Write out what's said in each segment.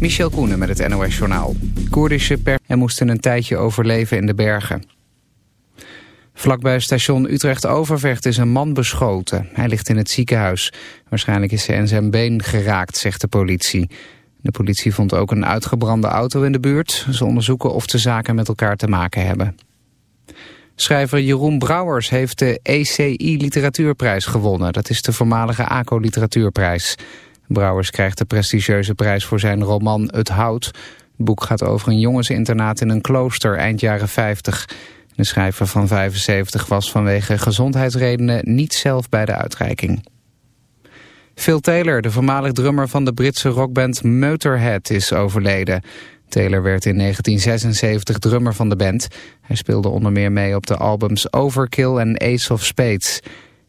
Michel Koenen met het NOS-journaal. Koerdische per en moesten een tijdje overleven in de bergen. Vlakbij station Utrecht-Overvecht is een man beschoten. Hij ligt in het ziekenhuis. Waarschijnlijk is hij in zijn been geraakt, zegt de politie. De politie vond ook een uitgebrande auto in de buurt. Ze onderzoeken of de zaken met elkaar te maken hebben. Schrijver Jeroen Brouwers heeft de ECI Literatuurprijs gewonnen. Dat is de voormalige ACO Literatuurprijs. Brouwers krijgt de prestigieuze prijs voor zijn roman Het Hout. Het boek gaat over een jongensinternaat in een klooster eind jaren 50. De schrijver van 75 was vanwege gezondheidsredenen niet zelf bij de uitreiking. Phil Taylor, de voormalig drummer van de Britse rockband Motorhead, is overleden. Taylor werd in 1976 drummer van de band. Hij speelde onder meer mee op de albums Overkill en Ace of Spades.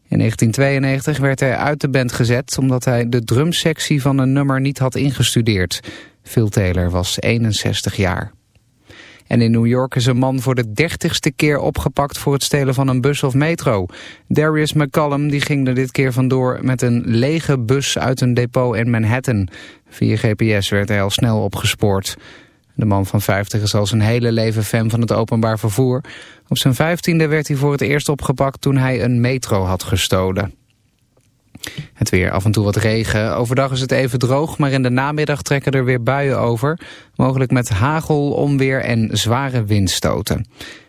In 1992 werd hij uit de band gezet omdat hij de drumsectie van een nummer niet had ingestudeerd. Phil Taylor was 61 jaar. En in New York is een man voor de dertigste keer opgepakt voor het stelen van een bus of metro. Darius McCallum die ging er dit keer vandoor met een lege bus uit een depot in Manhattan. Via GPS werd hij al snel opgespoord. De man van 50 is al zijn hele leven fan van het openbaar vervoer. Op zijn vijftiende werd hij voor het eerst opgepakt toen hij een metro had gestolen. Het weer af en toe wat regen. Overdag is het even droog, maar in de namiddag trekken er weer buien over. Mogelijk met hagel, onweer en zware windstoten.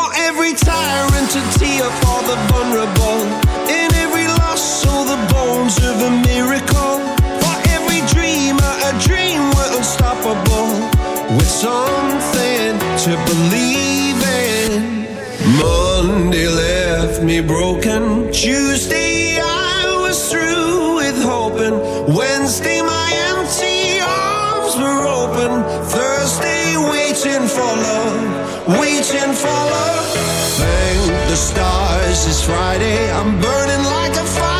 for every tyrant, a tear for the vulnerable. In every loss, so the bones of a miracle. For every dreamer, a dream were unstoppable. With something to believe in. Monday left me broken. Tuesday, I was through with hoping. Wednesday, my empty arms were open. Thursday, waiting for love waiting for love. Thank the stars it's Friday. I'm burning like a fire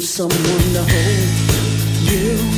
someone to hold you.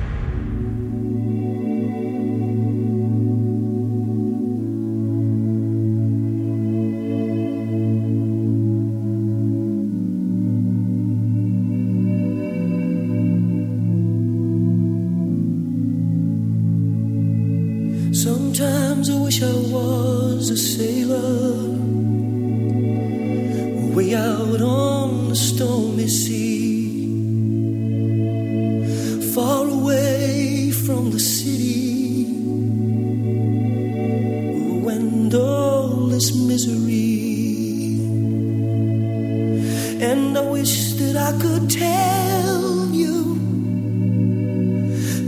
I could tell you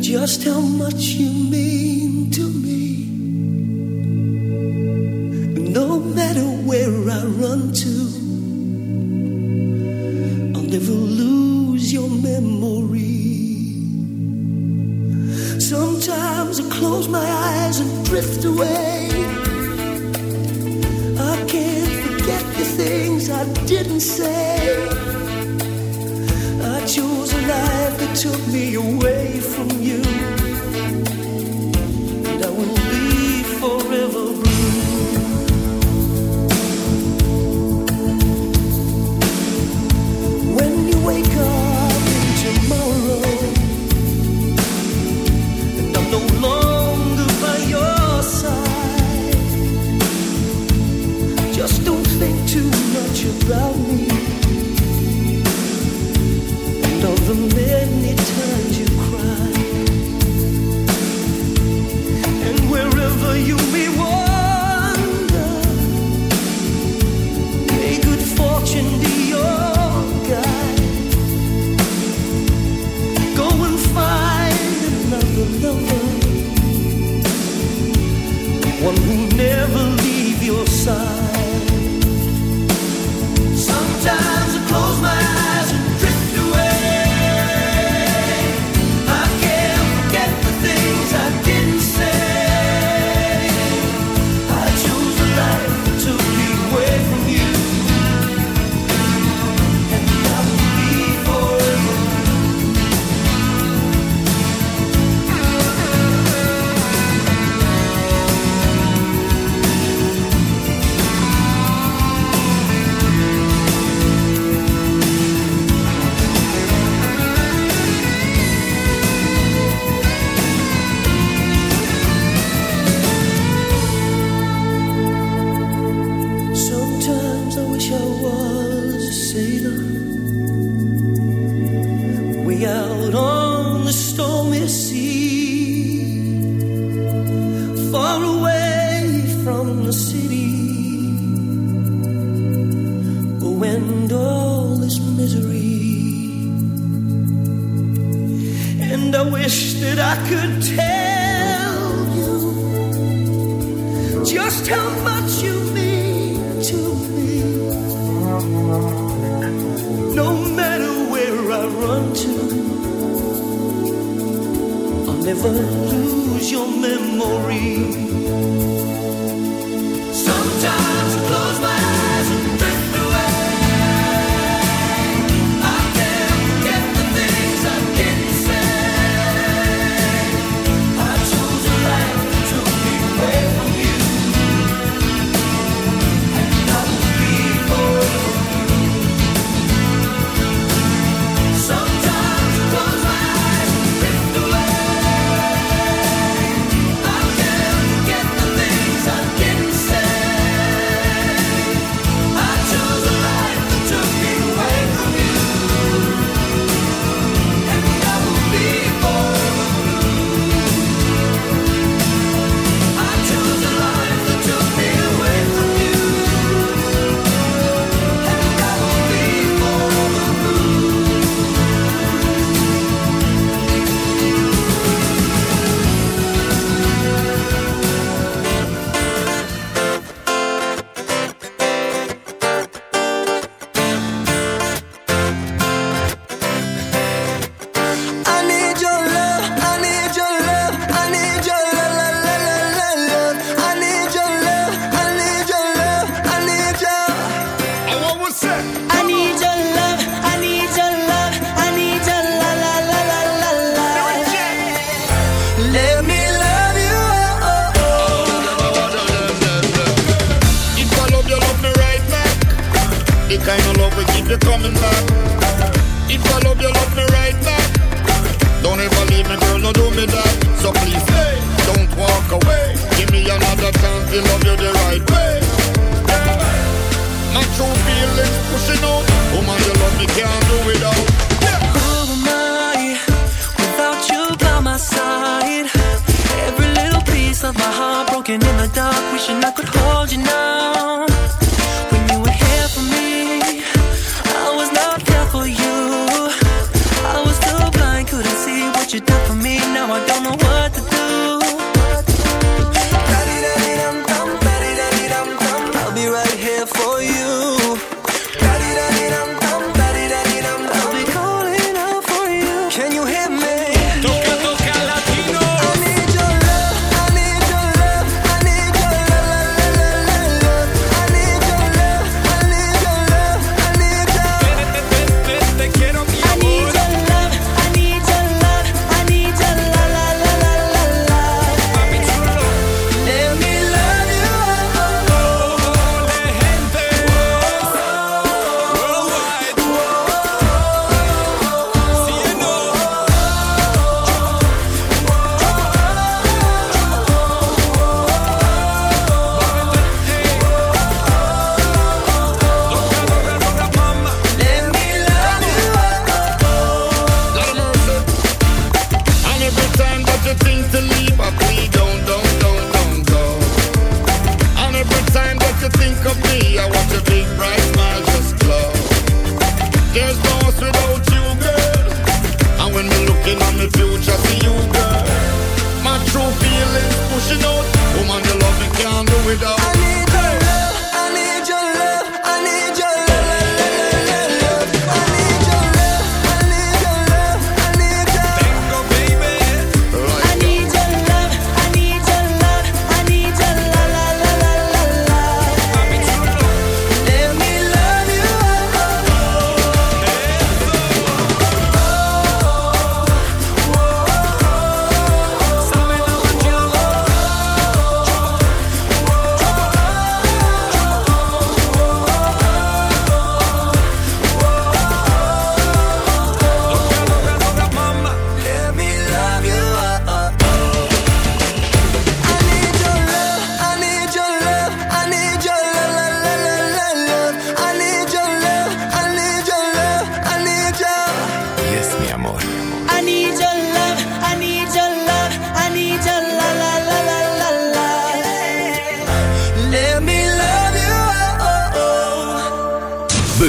just how much you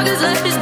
Dog has left his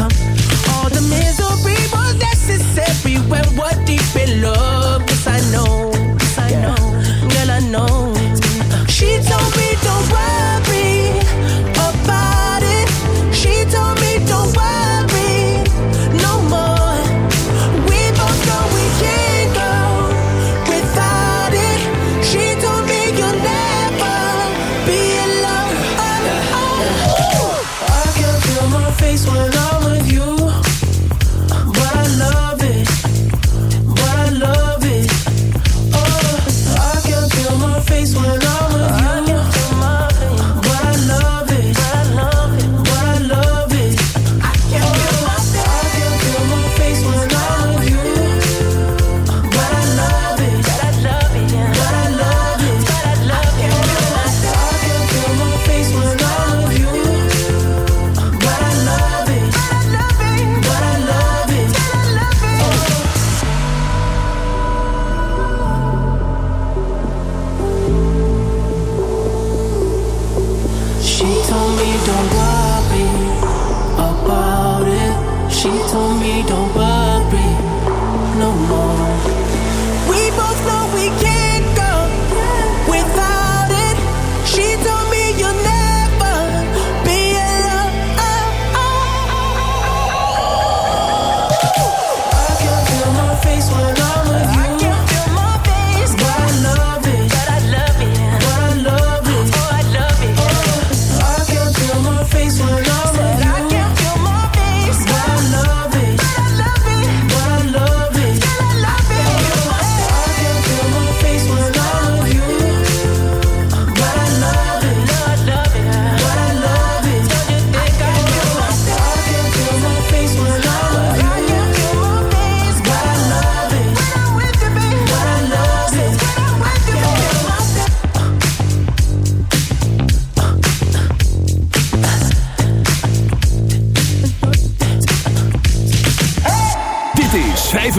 come.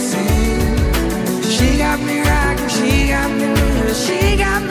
dancing. She got me rocking, she got me moving, she got me.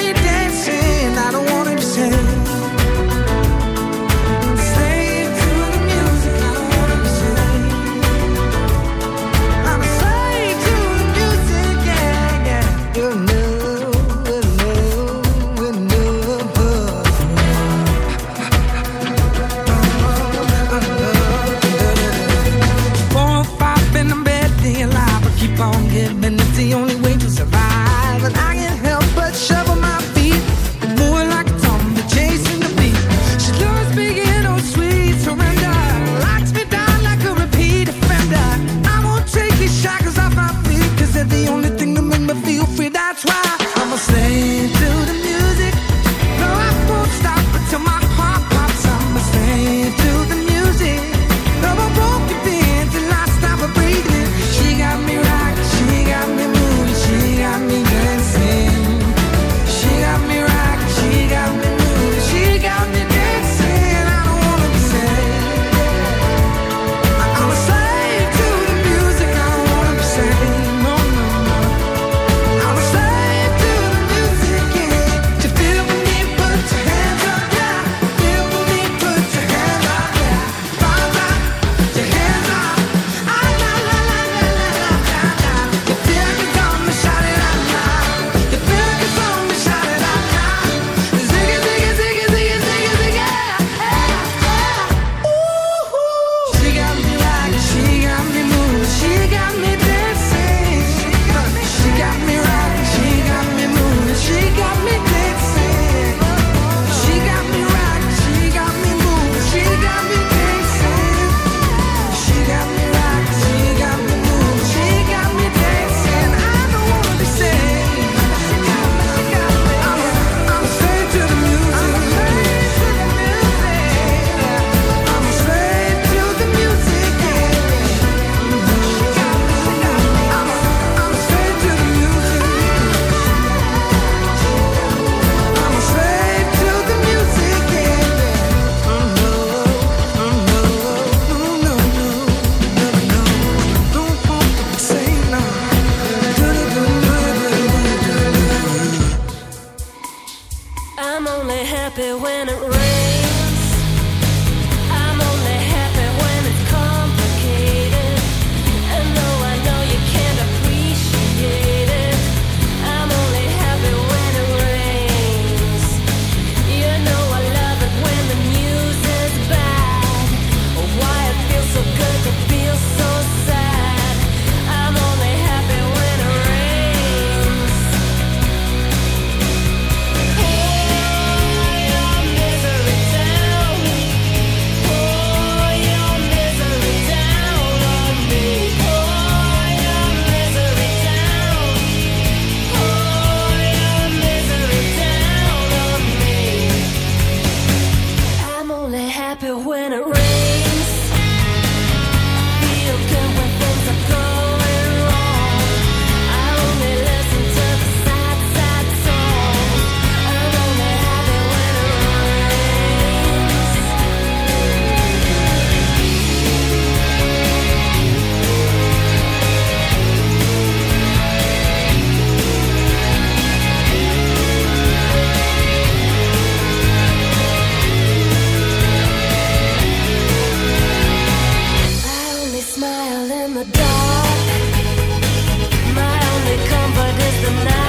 the night.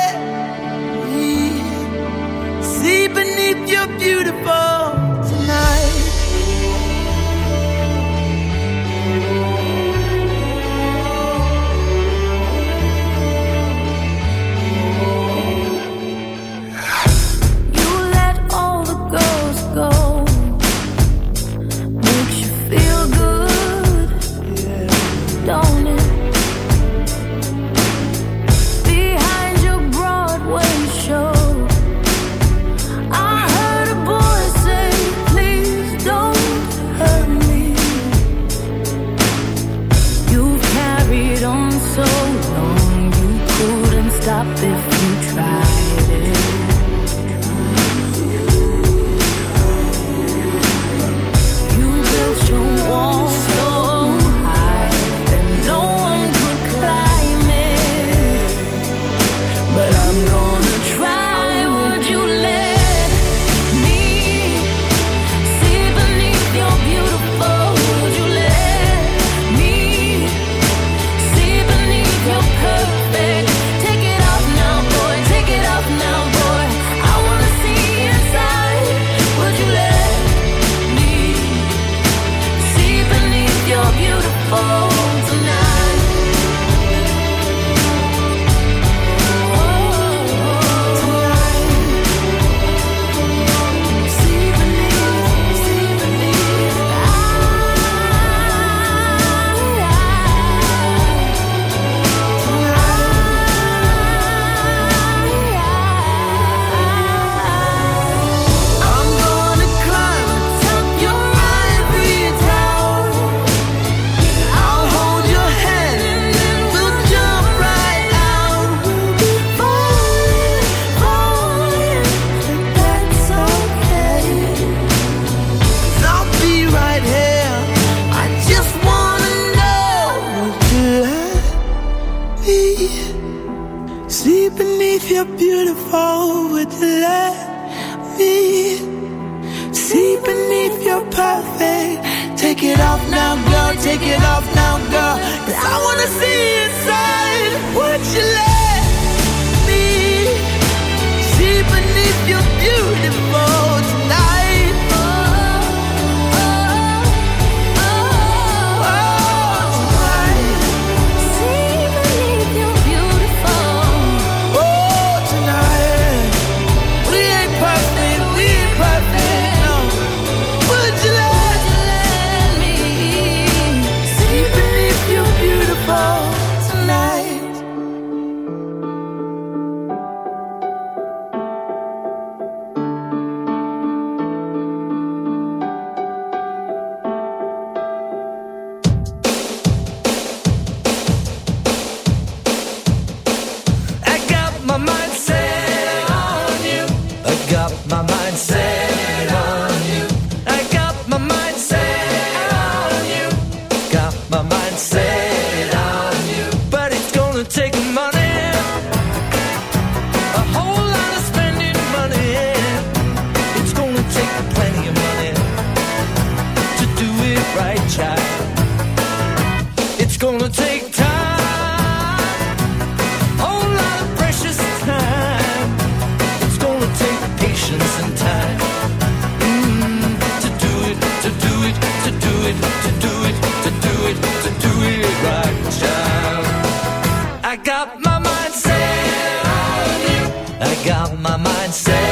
beautiful. Got my mind set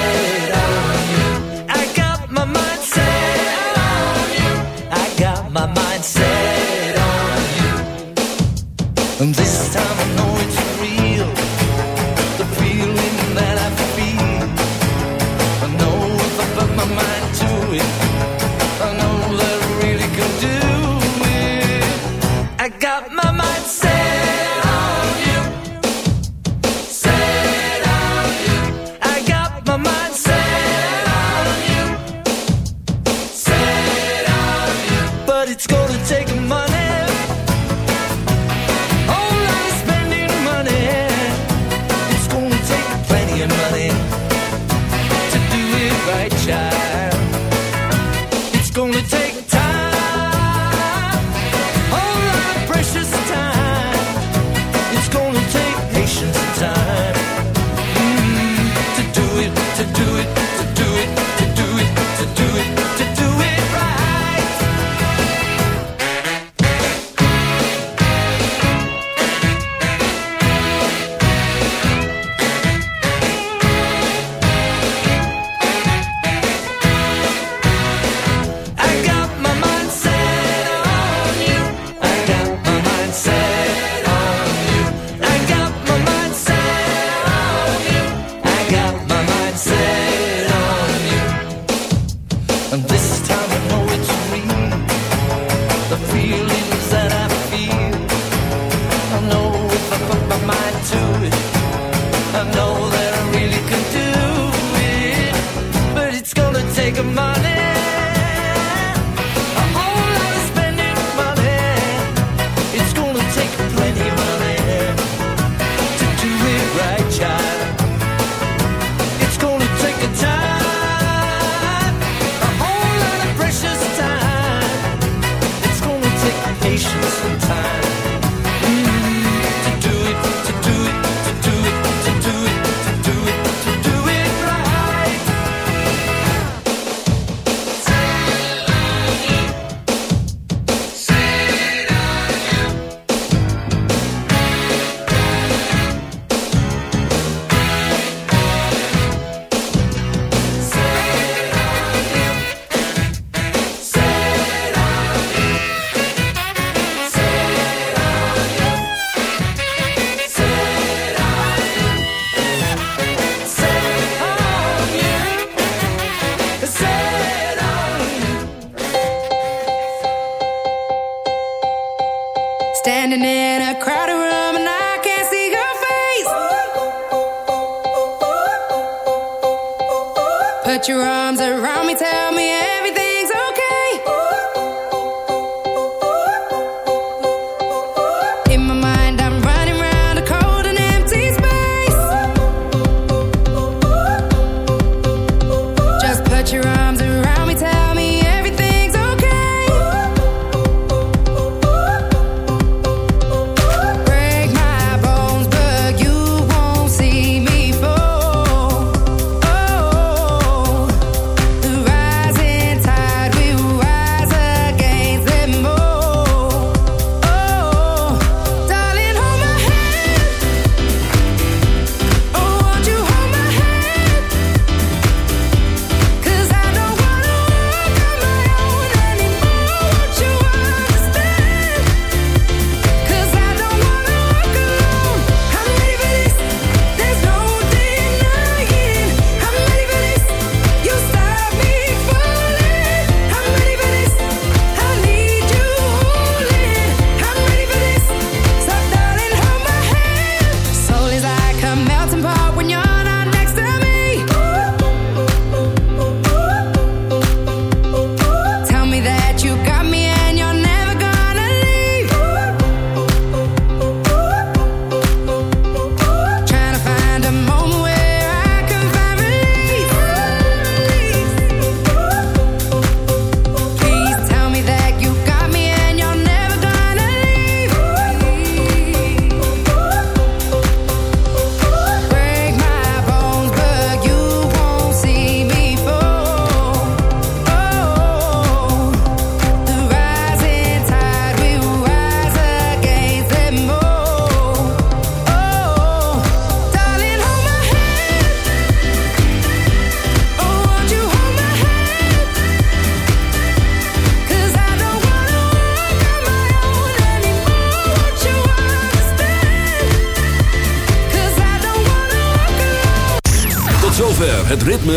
money.